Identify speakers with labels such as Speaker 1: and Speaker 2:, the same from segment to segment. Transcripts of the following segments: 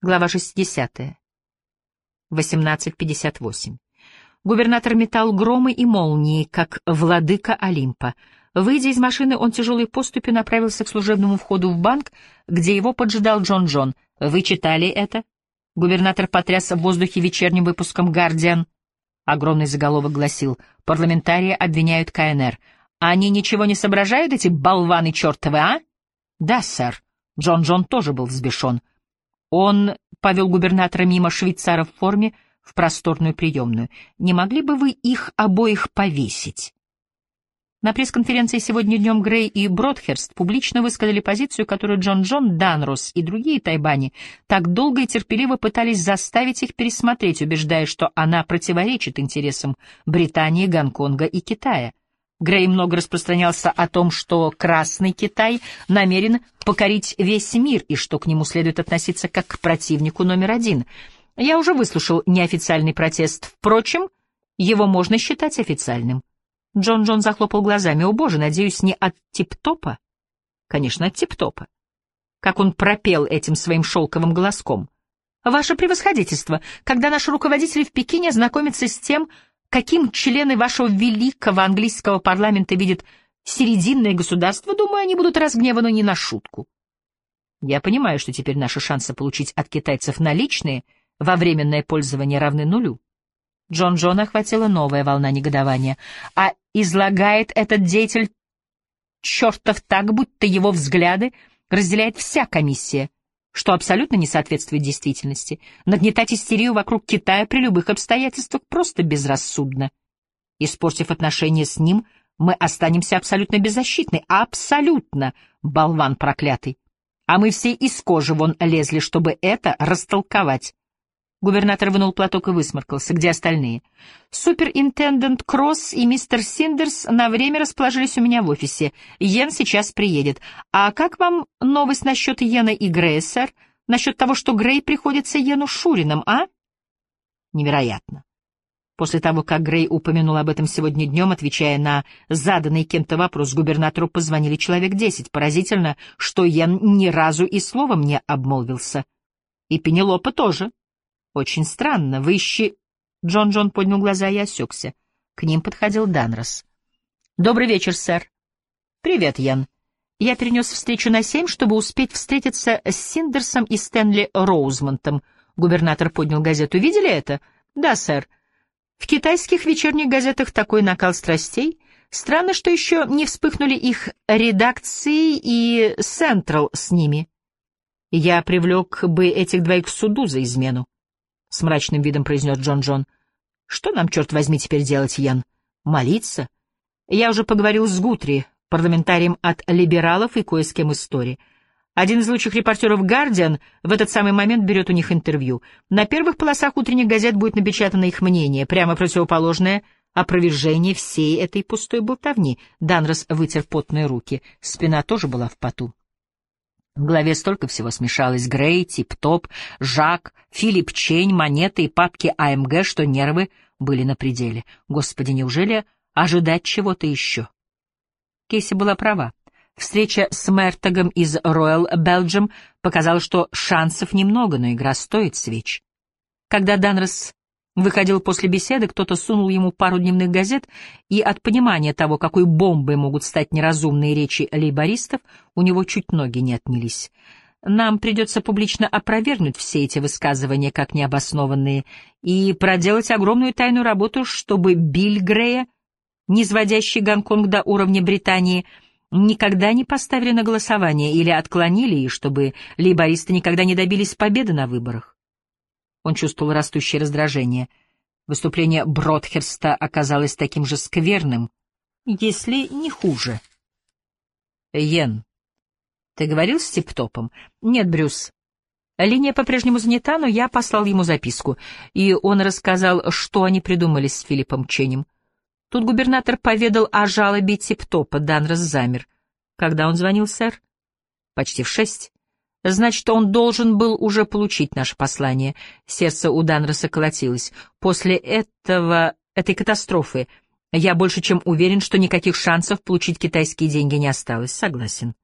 Speaker 1: Глава 60. 18.58. Губернатор метал громы и молнии, как владыка Олимпа. Выйдя из машины, он тяжелой поступью направился к служебному входу в банк, где его поджидал Джон Джон. «Вы читали это?» Губернатор потряс в воздухе вечерним выпуском «Гардиан». Огромный заголовок гласил «Парламентарии обвиняют КНР». «Они ничего не соображают, эти болваны чертовы, а?» «Да, сэр». Джон Джон тоже был взбешен. Он повел губернатора мимо швейцара в форме в просторную приемную. «Не могли бы вы их обоих повесить?» На пресс-конференции сегодня днем Грей и Бродхерст публично высказали позицию, которую Джон Джон, Данрос и другие тайбани так долго и терпеливо пытались заставить их пересмотреть, убеждая, что она противоречит интересам Британии, Гонконга и Китая. Грей много распространялся о том, что Красный Китай намерен покорить весь мир и что к нему следует относиться как к противнику номер один. Я уже выслушал неофициальный протест. Впрочем, его можно считать официальным. Джон Джон захлопал глазами. «О, боже, надеюсь, не от тип-топа?» «Конечно, от тип-топа». Как он пропел этим своим шелковым голоском. «Ваше превосходительство, когда наши руководители в Пекине знакомятся с тем, каким члены вашего великого английского парламента видят серединное государство, думаю, они будут разгневаны не на шутку. Я понимаю, что теперь наши шансы получить от китайцев наличные во временное пользование равны нулю. Джон Джона охватила новая волна негодования. А излагает этот деятель чертов так, будто его взгляды разделяет вся комиссия, что абсолютно не соответствует действительности. Нагнетать истерию вокруг Китая при любых обстоятельствах просто безрассудно. Испортив отношения с ним, мы останемся абсолютно беззащитны. Абсолютно, болван проклятый. А мы все из кожи вон лезли, чтобы это растолковать. Губернатор вынул платок и высморкался. Где остальные? Суперинтендент Кросс и мистер Синдерс на время расположились у меня в офисе. Йен сейчас приедет. А как вам новость насчет Йена и Грея, сэр? Насчет того, что Грей приходится Йену Шурином, а? Невероятно. После того, как Грей упомянул об этом сегодня днем, отвечая на заданный кем-то вопрос, губернатору позвонили человек десять. Поразительно, что Йен ни разу и словом не обмолвился. И Пенелопа тоже. Очень странно. Вы ищи... Джон Джон поднял глаза и осекся. К ним подходил Данрос. Добрый вечер, сэр. Привет, Ян. Я перенес встречу на семь, чтобы успеть встретиться с Синдерсом и Стэнли Роузмонтом. Губернатор поднял газету. Видели это? Да, сэр. В китайских вечерних газетах такой накал страстей. Странно, что еще не вспыхнули их редакции и Централ с ними. Я привлек бы этих двоих к суду за измену. — с мрачным видом произнес Джон Джон. «Что нам, черт возьми, теперь делать, Ян? Молиться? Я уже поговорил с Гутри, парламентарием от либералов и кое с кем истории. Один из лучших репортеров «Гардиан» в этот самый момент берет у них интервью. На первых полосах утренних газет будет напечатано их мнение, прямо противоположное опровержение всей этой пустой болтовни. Данрос вытер потные руки, спина тоже была в поту. В голове столько всего смешалось. Грей, Тип-Топ, Жак, Филипп Чень, монеты и папки АМГ, что нервы были на пределе. Господи, неужели ожидать чего-то еще? Кейси была права. Встреча с Мертогом из Royal Belgium показала, что шансов немного, но игра стоит свеч. Когда Данрос Выходил после беседы, кто-то сунул ему пару дневных газет, и от понимания того, какой бомбой могут стать неразумные речи лейбористов, у него чуть ноги не отнялись. Нам придется публично опровергнуть все эти высказывания как необоснованные и проделать огромную тайную работу, чтобы Билл Грея, низводящий Гонконг до уровня Британии, никогда не поставили на голосование или отклонили, и чтобы лейбористы никогда не добились победы на выборах. Он чувствовал растущее раздражение. Выступление Бродхерста оказалось таким же скверным, если не хуже. «Йен, ты говорил с Типтопом?» «Нет, Брюс. Линия по-прежнему занята, но я послал ему записку, и он рассказал, что они придумали с Филиппом Ченем. Тут губернатор поведал о жалобе Типтопа, Данрос замер. Когда он звонил, сэр? Почти в шесть. Значит, он должен был уже получить наше послание. Сердце у Данроса колотилось. После этого, этой катастрофы, я больше чем уверен, что никаких шансов получить китайские деньги не осталось. Согласен.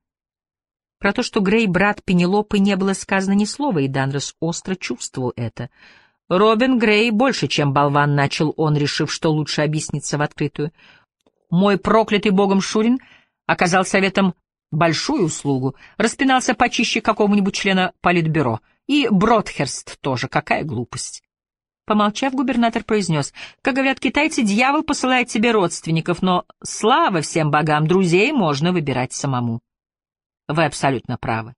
Speaker 1: Про то, что Грей — брат Пенелопы, не было сказано ни слова, и Данрос остро чувствовал это. «Робин Грей больше, чем болван», — начал он, решив, что лучше объясниться в открытую. «Мой проклятый богом Шурин оказал советом большую услугу, распинался почище какого-нибудь члена политбюро. И Бродхерст тоже, какая глупость». Помолчав, губернатор произнес, «Как говорят китайцы, дьявол посылает себе родственников, но, слава всем богам, друзей можно выбирать самому». Вы абсолютно правы.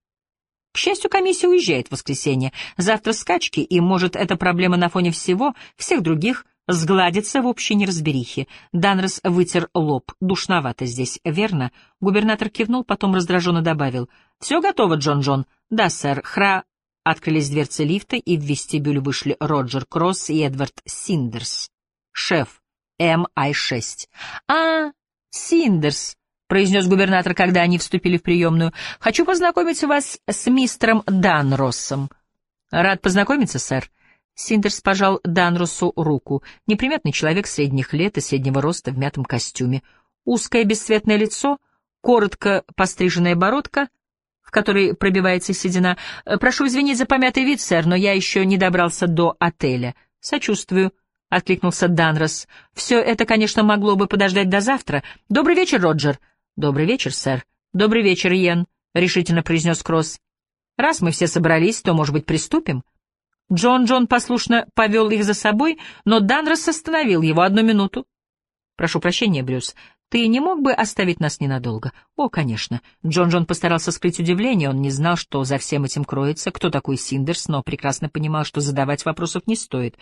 Speaker 1: К счастью, комиссия уезжает в воскресенье. Завтра скачки, и, может, эта проблема на фоне всего, всех других, сгладится в общей неразберихе. Данрос вытер лоб. Душновато здесь, верно? Губернатор кивнул, потом раздраженно добавил. «Все готово, Джон-Джон?» «Да, сэр. Хра...» Открылись дверцы лифта, и в вестибюль вышли Роджер Кросс и Эдвард Синдерс. Шеф МИ-6. «А, Синдерс!» — произнес губернатор, когда они вступили в приемную. — Хочу познакомить вас с мистером Данроссом. — Рад познакомиться, сэр. Синдерс пожал Данросу руку. Неприметный человек средних лет и среднего роста в мятом костюме. Узкое бесцветное лицо, коротко постриженная бородка, в которой пробивается седина. «Прошу извинить за помятый вид, сэр, но я еще не добрался до отеля. Сочувствую». — откликнулся Данрос. «Все это, конечно, могло бы подождать до завтра. Добрый вечер, Роджер. «Добрый вечер, сэр». «Добрый вечер, Йен», — решительно произнес Кросс. «Раз мы все собрались, то, может быть, приступим?» Джон Джон послушно повел их за собой, но Данрос остановил его одну минуту. «Прошу прощения, Брюс, ты не мог бы оставить нас ненадолго?» «О, конечно». Джон Джон постарался скрыть удивление, он не знал, что за всем этим кроется, кто такой Синдерс, но прекрасно понимал, что задавать вопросов не стоит.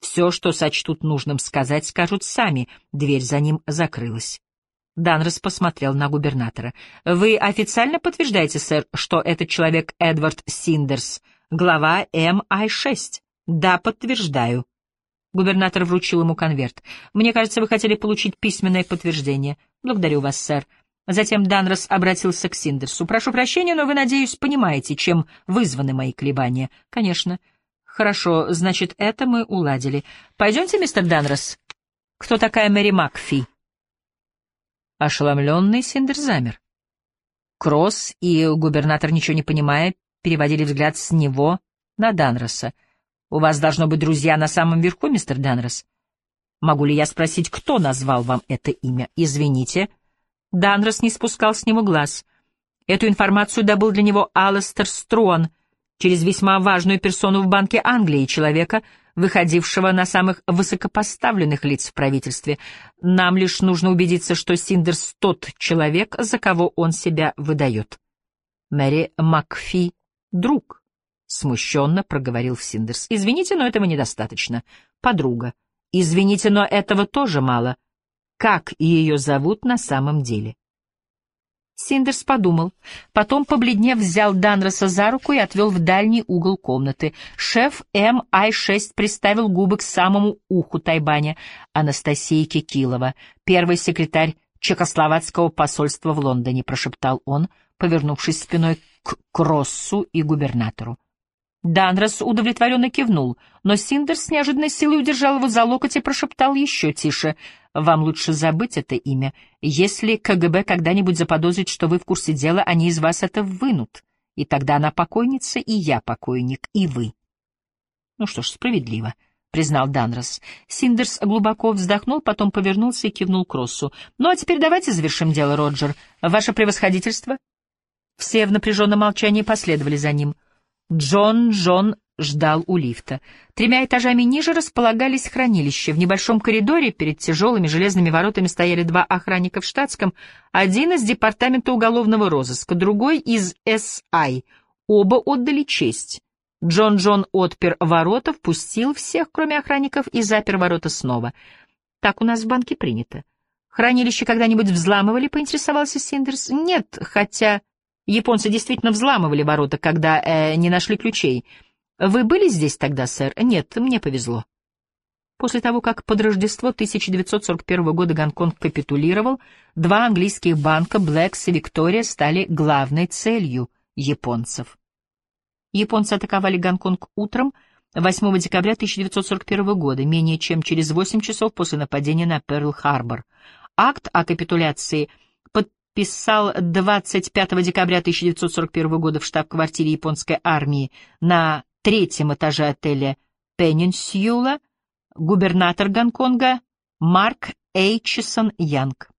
Speaker 1: Все, что сочтут нужным сказать, скажут сами, дверь за ним закрылась. Данрос посмотрел на губернатора. «Вы официально подтверждаете, сэр, что этот человек Эдвард Синдерс, глава МИ-6?» «Да, подтверждаю». Губернатор вручил ему конверт. «Мне кажется, вы хотели получить письменное подтверждение. Благодарю вас, сэр». Затем Данрос обратился к Синдерсу. «Прошу прощения, но вы, надеюсь, понимаете, чем вызваны мои колебания?» «Конечно». «Хорошо, значит, это мы уладили. Пойдемте, мистер Данрос». «Кто такая Мэри Макфи?» Ошеломленный Синдер замер. Кросс и губернатор, ничего не понимая, переводили взгляд с него на Данроса. «У вас должно быть друзья на самом верху, мистер Данрос. Могу ли я спросить, кто назвал вам это имя? Извините». Данрос не спускал с него глаз. Эту информацию добыл для него Алластер Струан через весьма важную персону в Банке Англии, человека, выходившего на самых высокопоставленных лиц в правительстве. Нам лишь нужно убедиться, что Синдерс тот человек, за кого он себя выдает. Мэри Макфи — друг, — смущенно проговорил Синдерс. Извините, но этого недостаточно. Подруга. Извините, но этого тоже мало. Как ее зовут на самом деле? Синдерс подумал. Потом, побледнев, взял Данроса за руку и отвел в дальний угол комнаты. Шеф МИ-6 приставил губы к самому уху Тайбаня, Анастасии Кикилова, первый секретарь Чехословацкого посольства в Лондоне, прошептал он, повернувшись спиной к Кроссу и губернатору. Данрос удовлетворенно кивнул, но Синдерс с неожиданной силой удержал его за локоть и прошептал еще тише. «Вам лучше забыть это имя. Если КГБ когда-нибудь заподозрит, что вы в курсе дела, они из вас это вынут. И тогда она покойница, и я покойник, и вы». «Ну что ж, справедливо», — признал Данрос. Синдерс глубоко вздохнул, потом повернулся и кивнул Кроссу. «Ну а теперь давайте завершим дело, Роджер. Ваше превосходительство?» Все в напряженном молчании последовали за ним — Джон Джон ждал у лифта. Тремя этажами ниже располагались хранилища. В небольшом коридоре перед тяжелыми железными воротами стояли два охранника в штатском, один из департамента уголовного розыска, другой из САИ. Оба отдали честь. Джон Джон отпер ворота, впустил всех, кроме охранников, и запер ворота снова. Так у нас в банке принято. Хранилище когда-нибудь взламывали, поинтересовался Синдерс. Нет, хотя... Японцы действительно взламывали ворота, когда э, не нашли ключей. Вы были здесь тогда, сэр? Нет, мне повезло. После того, как под Рождество 1941 года Гонконг капитулировал, два английских банка, Блэкс и Виктория, стали главной целью японцев. Японцы атаковали Гонконг утром 8 декабря 1941 года, менее чем через 8 часов после нападения на Перл-Харбор. Акт о капитуляции писал 25 декабря 1941 года в штаб-квартире японской армии на третьем этаже отеля Пеннинсьюла губернатор Гонконга Марк Эйчисон Янг.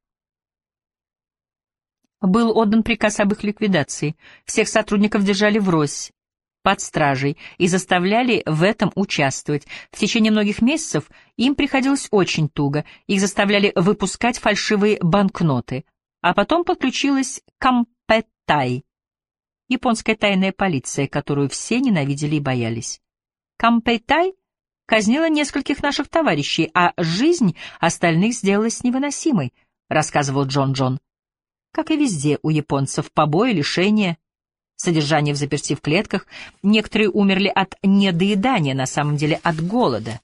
Speaker 1: Был отдан приказ об их ликвидации. Всех сотрудников держали врозь, под стражей, и заставляли в этом участвовать. В течение многих месяцев им приходилось очень туго. Их заставляли выпускать фальшивые банкноты. А потом подключилась Кампетай, японская тайная полиция, которую все ненавидели и боялись. Кампетай казнила нескольких наших товарищей, а жизнь остальных сделалась невыносимой, рассказывал Джон Джон. Как и везде у японцев, побои, лишения, содержание в заперти в клетках, некоторые умерли от недоедания, на самом деле от голода.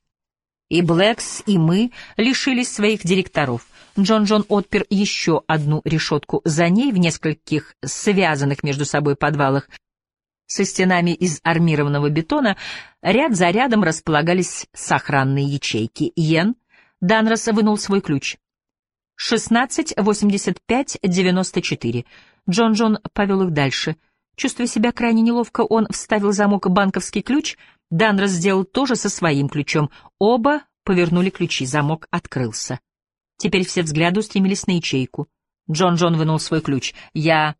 Speaker 1: И Блэкс, и мы лишились своих директоров. Джон Джон отпер еще одну решетку за ней в нескольких связанных между собой подвалах со стенами из армированного бетона, ряд за рядом располагались сохранные ячейки. Йен Данрос вынул свой ключ. 16-85-94. Джон Джон повел их дальше. Чувствуя себя крайне неловко, он вставил замок банковский ключ. Данрос сделал то же со своим ключом. Оба повернули ключи, замок открылся. Теперь все взгляды устремились на ячейку. Джон Джон вынул свой ключ. «Я...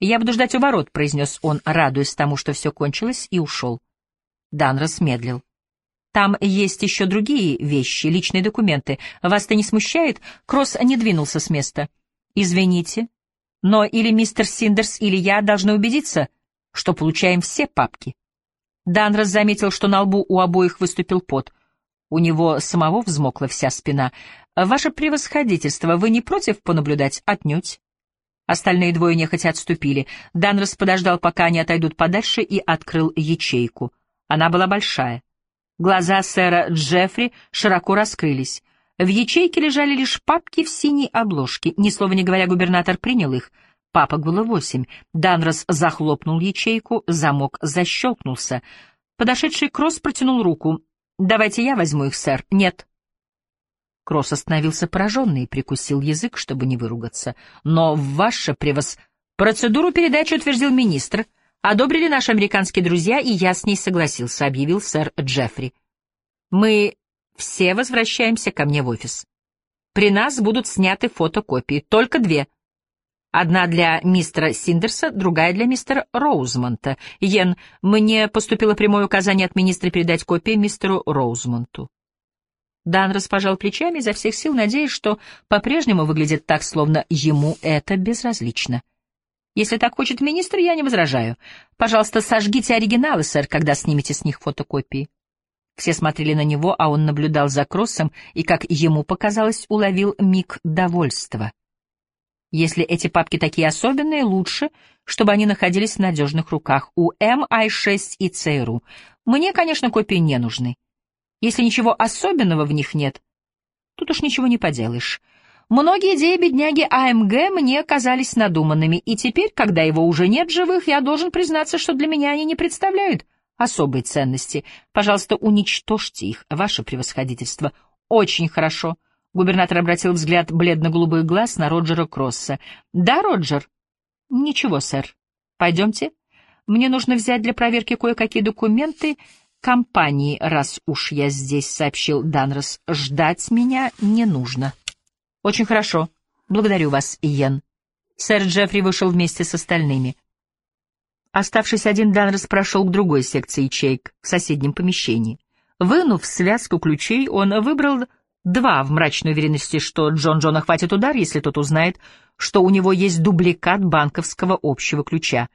Speaker 1: я буду ждать у ворот», — произнес он, радуясь тому, что все кончилось, и ушел. Данрос медлил. Там есть еще другие вещи, личные документы. Вас это не смущает? Кросс не двинулся с места. Извините, но или мистер Синдерс, или я должны убедиться, что получаем все папки. Данрос заметил, что на лбу у обоих выступил пот. У него самого взмокла вся спина. «Ваше превосходительство, вы не против понаблюдать? Отнюдь». Остальные двое нехотя отступили. Данрос подождал, пока они отойдут подальше, и открыл ячейку. Она была большая. Глаза сэра Джеффри широко раскрылись. В ячейке лежали лишь папки в синей обложке. Ни слова не говоря, губернатор принял их. Папок было восемь. Данрос захлопнул ячейку, замок защелкнулся. Подошедший Кросс протянул руку. «Давайте я возьму их, сэр». «Нет». Кросс остановился пораженный и прикусил язык, чтобы не выругаться. «Но ваше превос...» «Процедуру передачи утвердил министр», одобрили наши американские друзья, и я с ней согласился, объявил сэр Джеффри. Мы все возвращаемся ко мне в офис. При нас будут сняты фотокопии, только две. Одна для мистера Синдерса, другая для мистера Роузмонта. Йен, мне поступило прямое указание от министра передать копии мистеру Роузмонту. Дан распожал плечами изо всех сил, надеясь, что по-прежнему выглядит так, словно ему это безразлично. — если так хочет министр, я не возражаю. Пожалуйста, сожгите оригиналы, сэр, когда снимете с них фотокопии. Все смотрели на него, а он наблюдал за Кроссом и, как ему показалось, уловил миг довольства. Если эти папки такие особенные, лучше, чтобы они находились в надежных руках у MI6 и ЦРУ. Мне, конечно, копии не нужны. Если ничего особенного в них нет, тут уж ничего не поделаешь. Многие идеи бедняги АМГ мне казались надуманными, и теперь, когда его уже нет живых, я должен признаться, что для меня они не представляют особой ценности. Пожалуйста, уничтожьте их, ваше превосходительство. Очень хорошо. Губернатор обратил взгляд бледно-голубых глаз на Роджера Кросса. Да, Роджер? Ничего, сэр. Пойдемте. Мне нужно взять для проверки кое-какие документы компании, раз уж я здесь, сообщил Данрос. Ждать меня не нужно. «Очень хорошо. Благодарю вас, Иен». Сэр Джеффри вышел вместе с остальными. Оставшись один, Данрос прошел к другой секции ячеек в соседнем помещении. Вынув связку ключей, он выбрал два в мрачной уверенности, что Джон Джона хватит удар, если тот узнает, что у него есть дубликат банковского общего ключа.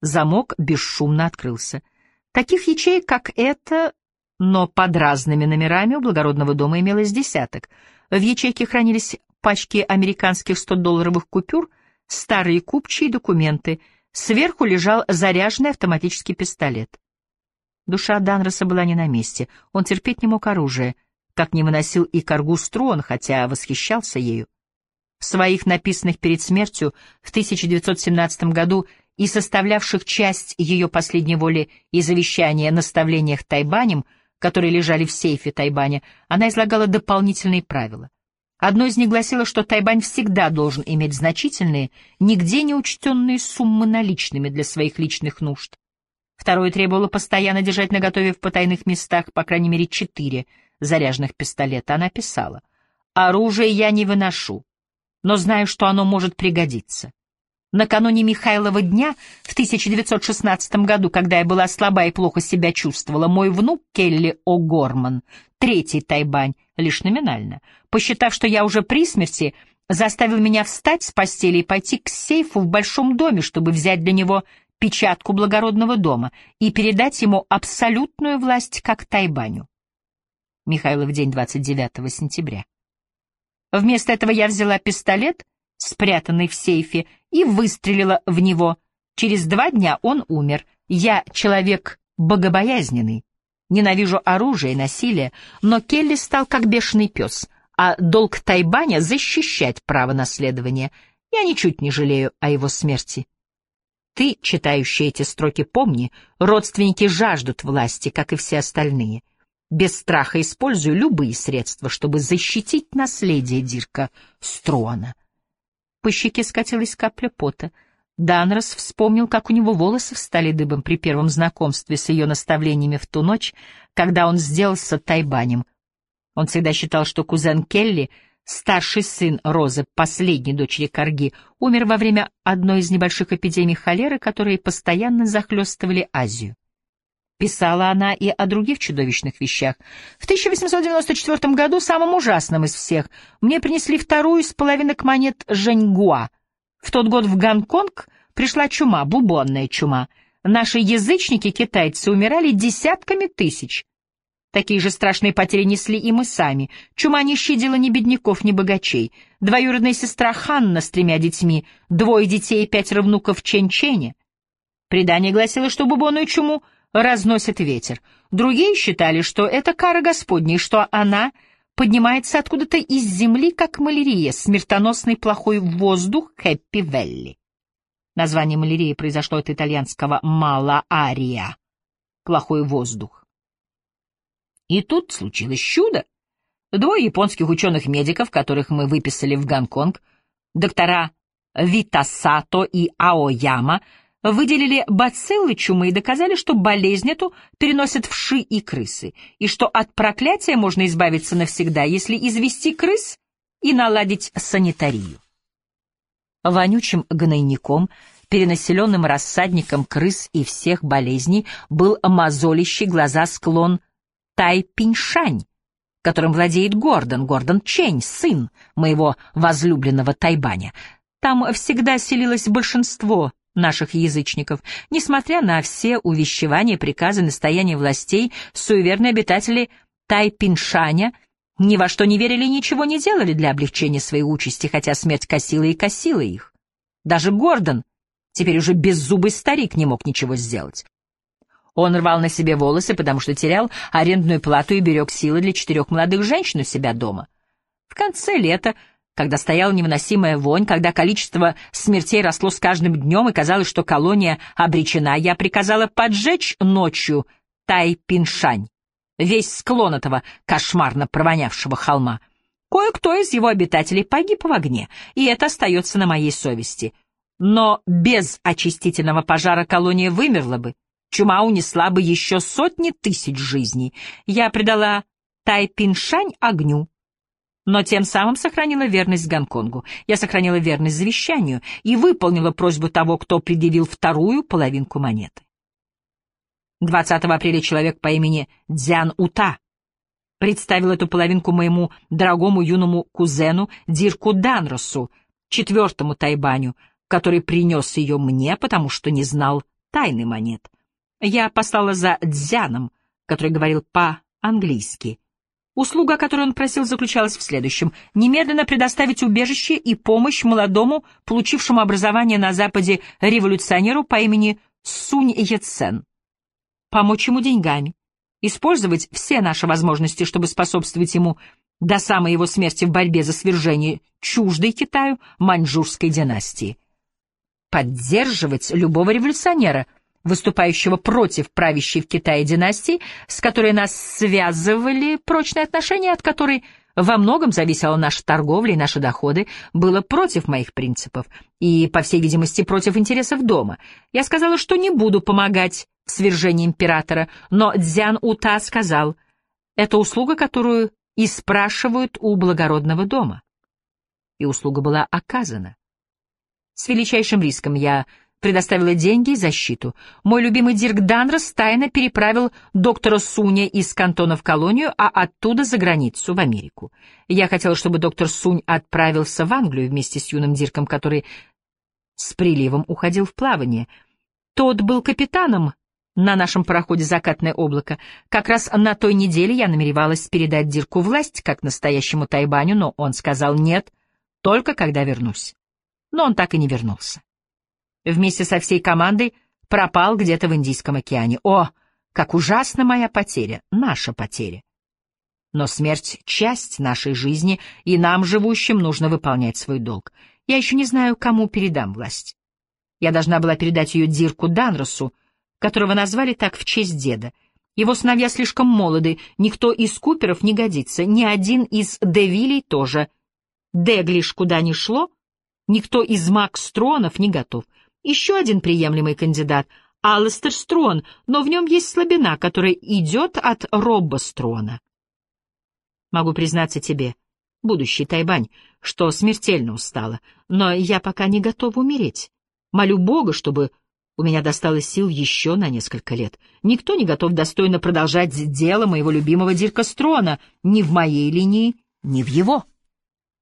Speaker 1: Замок бесшумно открылся. Таких ячеек, как эта, но под разными номерами у благородного дома имелось десяток. В ячейке хранились пачки американских 100-долларовых купюр, старые купчие документы. Сверху лежал заряженный автоматический пистолет. Душа Данроса была не на месте. Он терпеть не мог оружие, как не выносил и коргу Строн, хотя восхищался ею. В своих написанных перед смертью в 1917 году и составлявших часть ее последней воли и завещания наставлениях Тайбанем, которые лежали в сейфе Тайбаня, она излагала дополнительные правила. Одно из них гласило, что Тайбань всегда должен иметь значительные, нигде не учтенные суммы наличными для своих личных нужд. Второе требовало постоянно держать наготове в потайных местах по крайней мере четыре заряженных пистолета. Она писала, «Оружие я не выношу, но знаю, что оно может пригодиться. Накануне Михайлова дня в 1916 году, когда я была слаба и плохо себя чувствовала, мой внук Келли О'Горман, третий тайбань, лишь номинально, посчитав, что я уже при смерти, заставил меня встать с постели и пойти к сейфу в большом доме, чтобы взять для него печатку благородного дома и передать ему абсолютную власть как тайбаню. Михайлов день 29 сентября. Вместо этого я взяла пистолет, спрятанный в сейфе, и выстрелила в него. Через два дня он умер. Я человек богобоязненный. Ненавижу оружие и насилие, но Келли стал как бешеный пес, а долг Тайбаня — защищать право наследования. Я ничуть не жалею о его смерти. Ты, читающий эти строки, помни, родственники жаждут власти, как и все остальные. Без страха использую любые средства, чтобы защитить наследие Дирка Струана. По щеке скатилась капля пота. Данрос вспомнил, как у него волосы встали дыбом при первом знакомстве с ее наставлениями в ту ночь, когда он сделался тайбанем. Он всегда считал, что кузен Келли, старший сын Розы, последней дочери Карги, умер во время одной из небольших эпидемий холеры, которые постоянно захлестывали Азию. Писала она и о других чудовищных вещах. В 1894 году, самым ужасным из всех, мне принесли вторую из половинок монет Женьгуа. В тот год в Гонконг пришла чума, бубонная чума. Наши язычники-китайцы умирали десятками тысяч. Такие же страшные потери несли и мы сами. Чума не щадила ни бедняков, ни богачей. Двоюродная сестра Ханна с тремя детьми, двое детей и пятеро внуков Чен-Чене. Предание гласило, что бубонную чуму — разносит ветер. Другие считали, что это кара Господня, и что она поднимается откуда-то из земли, как малярия, смертоносный плохой воздух Хэппи-Велли. Название малярии произошло от итальянского «малаария» — плохой воздух. И тут случилось чудо. Двое японских ученых-медиков, которых мы выписали в Гонконг, доктора Витасато и Аояма, выделили бациллы чумы и доказали, что болезнь эту переносят вши и крысы, и что от проклятия можно избавиться навсегда, если извести крыс и наладить санитарию. Вонючим гнойником, перенаселенным рассадником крыс и всех болезней, был мозолящий глаза склон Тайпиншань, которым владеет Гордон, Гордон Чень, сын моего возлюбленного Тайбаня. Там всегда селилось большинство наших язычников. Несмотря на все увещевания, приказы, настояния властей, суеверные обитатели Тайпиншаня ни во что не верили и ничего не делали для облегчения своей участи, хотя смерть косила и косила их. Даже Гордон, теперь уже беззубый старик, не мог ничего сделать. Он рвал на себе волосы, потому что терял арендную плату и берег силы для четырех молодых женщин у себя дома. В конце лета когда стояла невыносимая вонь, когда количество смертей росло с каждым днем и казалось, что колония обречена, я приказала поджечь ночью Тайпиншань, весь склон этого кошмарно провонявшего холма. Кое-кто из его обитателей погиб в огне, и это остается на моей совести. Но без очистительного пожара колония вымерла бы. Чума унесла бы еще сотни тысяч жизней. Я предала Тайпиншань огню, но тем самым сохранила верность Гонконгу. Я сохранила верность завещанию и выполнила просьбу того, кто предъявил вторую половинку монеты. 20 апреля человек по имени Дзян Ута представил эту половинку моему дорогому юному кузену Дирку Данросу, четвертому тайбаню, который принес ее мне, потому что не знал тайны монет. Я послала за Дзяном, который говорил по-английски — Услуга, о которой он просил, заключалась в следующем — немедленно предоставить убежище и помощь молодому, получившему образование на Западе революционеру по имени Сунь Яцен. Помочь ему деньгами, использовать все наши возможности, чтобы способствовать ему до самой его смерти в борьбе за свержение чуждой Китаю маньчжурской династии. Поддерживать любого революционера, выступающего против правящей в Китае династии, с которой нас связывали прочные отношения, от которой во многом зависела наша торговля и наши доходы, было против моих принципов и, по всей видимости, против интересов дома. Я сказала, что не буду помогать в свержении императора, но Дзян Ута сказал, это услуга, которую и спрашивают у благородного дома. И услуга была оказана. С величайшим риском я предоставила деньги и защиту. Мой любимый Дирк Данрос тайно переправил доктора Суня из кантона в колонию, а оттуда за границу, в Америку. Я хотела, чтобы доктор Сунь отправился в Англию вместе с юным Дирком, который с приливом уходил в плавание. Тот был капитаном на нашем пароходе «Закатное облако». Как раз на той неделе я намеревалась передать Дирку власть, как настоящему Тайбаню, но он сказал «нет», только когда вернусь. Но он так и не вернулся вместе со всей командой пропал где-то в Индийском океане. О, как ужасна моя потеря, наша потеря. Но смерть — часть нашей жизни, и нам, живущим, нужно выполнять свой долг. Я еще не знаю, кому передам власть. Я должна была передать ее Дирку Данросу, которого назвали так в честь деда. Его сыновья слишком молоды, никто из Куперов не годится, ни один из Девилей тоже. Деглиш куда ни шло, никто из Макстронов не готов. Еще один приемлемый кандидат — Алластер Строн, но в нем есть слабина, которая идет от Робба Строна. Могу признаться тебе, будущий Тайбань, что смертельно устала, но я пока не готова умереть. Молю Бога, чтобы у меня досталось сил еще на несколько лет. Никто не готов достойно продолжать дело моего любимого Дирка Строна, ни в моей линии, ни в его.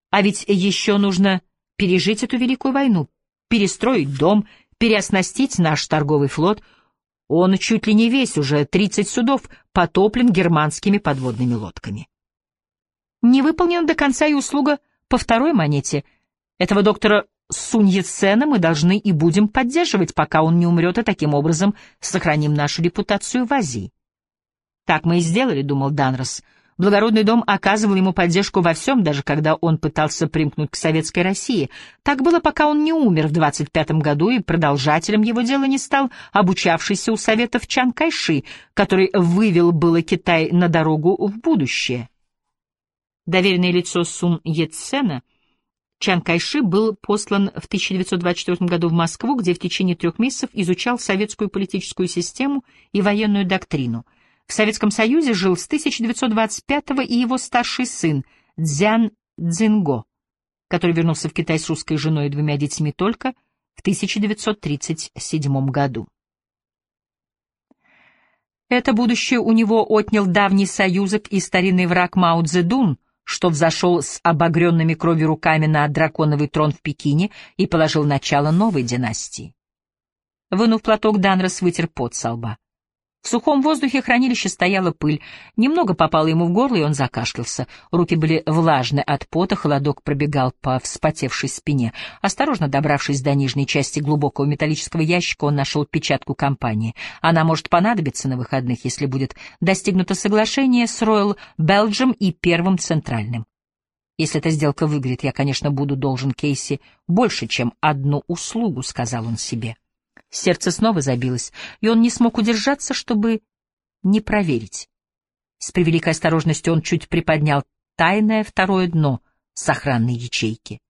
Speaker 1: А ведь еще нужно пережить эту великую войну, перестроить дом, переоснастить наш торговый флот. Он чуть ли не весь, уже 30 судов, потоплен германскими подводными лодками. Не выполнена до конца и услуга по второй монете. Этого доктора Суньецена мы должны и будем поддерживать, пока он не умрет, и таким образом сохраним нашу репутацию в Азии. Так мы и сделали, думал Данрос, — Благородный дом оказывал ему поддержку во всем, даже когда он пытался примкнуть к советской России. Так было, пока он не умер в 25-м году, и продолжателем его дела не стал обучавшийся у советов Чан Кайши, который вывел было Китай на дорогу в будущее. Доверенное лицо Сун Ецена Чан Кайши был послан в 1924 году в Москву, где в течение трех месяцев изучал советскую политическую систему и военную доктрину — в Советском Союзе жил с 1925-го и его старший сын Дзян Цзинго, который вернулся в Китай с русской женой и двумя детьми только в 1937 году. Это будущее у него отнял давний союзок и старинный враг Мао Цзэдун, что взошел с обогренными кровью руками на драконовый трон в Пекине и положил начало новой династии. Вынув платок, Данрос вытер пот со лба. В сухом воздухе хранилища стояла пыль. Немного попало ему в горло, и он закашлялся. Руки были влажны от пота, холодок пробегал по вспотевшей спине. Осторожно добравшись до нижней части глубокого металлического ящика, он нашел печатку компании. Она может понадобиться на выходных, если будет достигнуто соглашение с Royal Belgium и Первым Центральным. «Если эта сделка выиграет, я, конечно, буду должен Кейси больше, чем одну услугу», — сказал он себе. Сердце снова забилось, и он не смог удержаться, чтобы не проверить. С превеликой осторожностью он чуть приподнял тайное второе дно сохранной ячейки.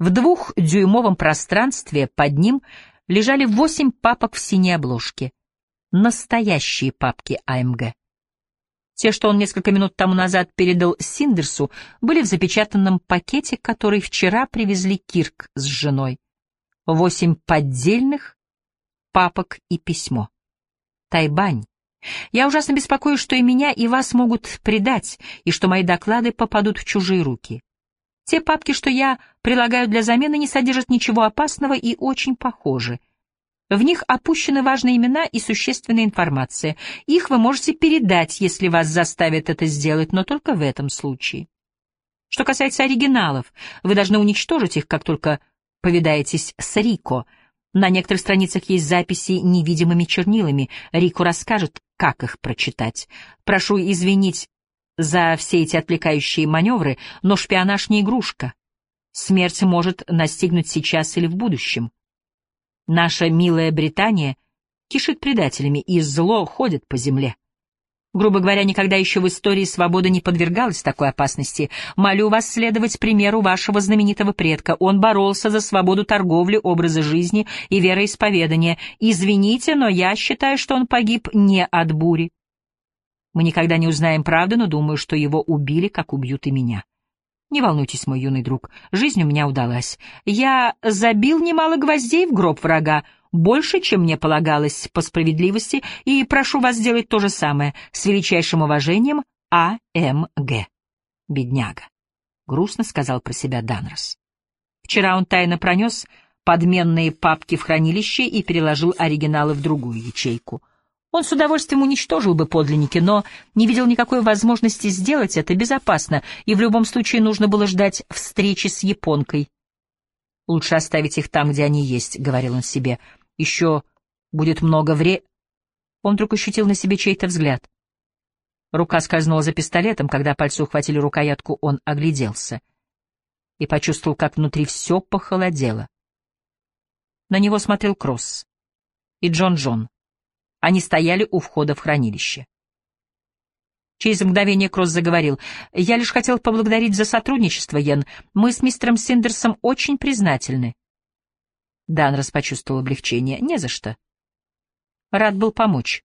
Speaker 1: В двухдюймовом пространстве под ним лежали восемь папок в синей обложке. Настоящие папки АМГ. Те, что он несколько минут тому назад передал Синдерсу, были в запечатанном пакете, который вчера привезли Кирк с женой восемь поддельных папок и письмо. Тайбань. Я ужасно беспокоюсь, что и меня, и вас могут предать, и что мои доклады попадут в чужие руки. Те папки, что я прилагаю для замены, не содержат ничего опасного и очень похожи. В них опущены важные имена и существенная информация. Их вы можете передать, если вас заставят это сделать, но только в этом случае. Что касается оригиналов, вы должны уничтожить их, как только повидаетесь с Рико. На некоторых страницах есть записи невидимыми чернилами. Рико расскажет, как их прочитать. Прошу извинить за все эти отвлекающие маневры, но шпионаж не игрушка. Смерть может настигнуть сейчас или в будущем. Наша милая Британия кишит предателями, и зло ходит по земле. Грубо говоря, никогда еще в истории свобода не подвергалась такой опасности. Молю вас следовать примеру вашего знаменитого предка. Он боролся за свободу торговли, образа жизни и вероисповедания. Извините, но я считаю, что он погиб не от бури. Мы никогда не узнаем правды, но думаю, что его убили, как убьют и меня. Не волнуйтесь, мой юный друг, жизнь у меня удалась. Я забил немало гвоздей в гроб врага, больше, чем мне полагалось по справедливости, и прошу вас сделать то же самое с величайшим уважением А.М.Г. Бедняга. Грустно сказал про себя Данрос. Вчера он тайно пронес подменные папки в хранилище и переложил оригиналы в другую ячейку. Он с удовольствием уничтожил бы подлинники, но не видел никакой возможности сделать это безопасно, и в любом случае нужно было ждать встречи с японкой. «Лучше оставить их там, где они есть», — говорил он себе, — еще будет много вре... Он вдруг ощутил на себе чей-то взгляд. Рука скользнула за пистолетом, когда пальцы ухватили рукоятку, он огляделся и почувствовал, как внутри все похолодело. На него смотрел Кросс и Джон Джон. Они стояли у входа в хранилище. Через мгновение Кросс заговорил. «Я лишь хотел поблагодарить за сотрудничество, Йен. Мы с мистером Синдерсом очень признательны. Данрос почувствовал облегчение. «Не за что». Рад был помочь.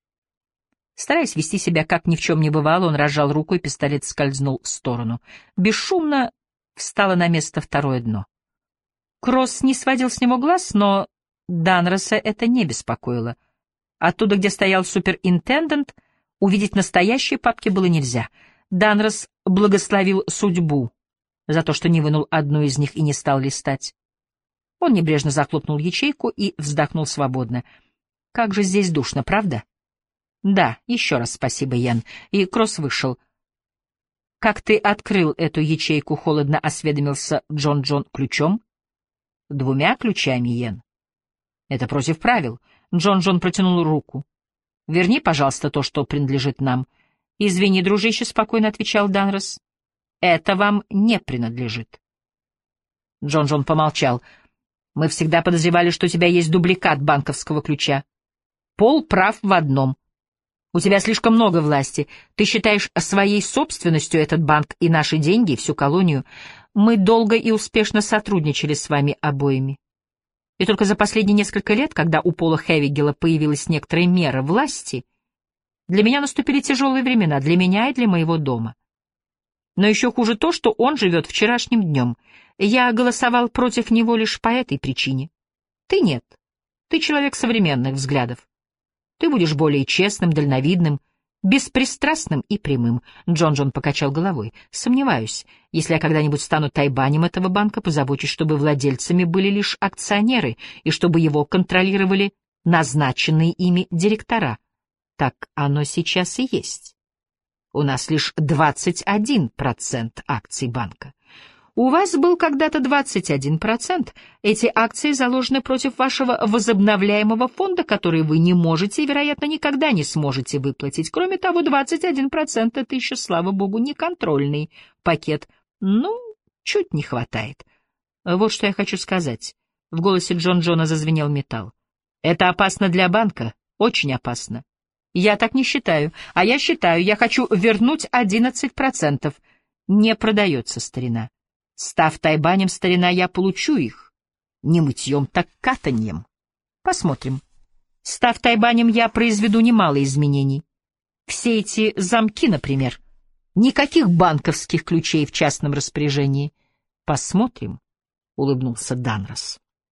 Speaker 1: Стараясь вести себя как ни в чем не бывало, он разжал руку, и пистолет скользнул в сторону. Бесшумно встало на место второе дно. Кросс не сводил с него глаз, но Данроса это не беспокоило. Оттуда, где стоял суперинтендент, увидеть настоящие папки было нельзя. Данрос благословил судьбу за то, что не вынул одну из них и не стал листать. Он небрежно захлопнул ячейку и вздохнул свободно. «Как же здесь душно, правда?» «Да, еще раз спасибо, Ян». И Кросс вышел. «Как ты открыл эту ячейку?» — холодно осведомился Джон Джон ключом. «Двумя ключами, Ян». «Это против правил». Джон Джон протянул руку. «Верни, пожалуйста, то, что принадлежит нам». «Извини, дружище», — спокойно отвечал Данрос. «Это вам не принадлежит». Джон Джон помолчал. Мы всегда подозревали, что у тебя есть дубликат банковского ключа. Пол прав в одном. У тебя слишком много власти. Ты считаешь своей собственностью этот банк и наши деньги, и всю колонию. Мы долго и успешно сотрудничали с вами обоими. И только за последние несколько лет, когда у Пола Хевигела появилась некоторая мера власти, для меня наступили тяжелые времена, для меня и для моего дома. Но еще хуже то, что он живет вчерашним днем. Я голосовал против него лишь по этой причине. Ты нет. Ты человек современных взглядов. Ты будешь более честным, дальновидным, беспристрастным и прямым. Джон Джон покачал головой. Сомневаюсь, если я когда-нибудь стану тайбанем этого банка, позабочусь, чтобы владельцами были лишь акционеры и чтобы его контролировали назначенные ими директора. Так оно сейчас и есть. У нас лишь 21% акций банка. У вас был когда-то 21%. Эти акции заложены против вашего возобновляемого фонда, который вы не можете и, вероятно, никогда не сможете выплатить. Кроме того, 21% — это еще, слава богу, не контрольный пакет. Ну, чуть не хватает. Вот что я хочу сказать. В голосе Джон Джона зазвенел металл. Это опасно для банка, очень опасно. Я так не считаю. А я считаю, я хочу вернуть 11%. Не продается старина. Став тайбанем старина, я получу их. Не мытьем, так катаньем. Посмотрим. Став тайбанем, я произведу немало изменений. Все эти замки, например. Никаких банковских ключей в частном распоряжении. Посмотрим, — улыбнулся Данрос.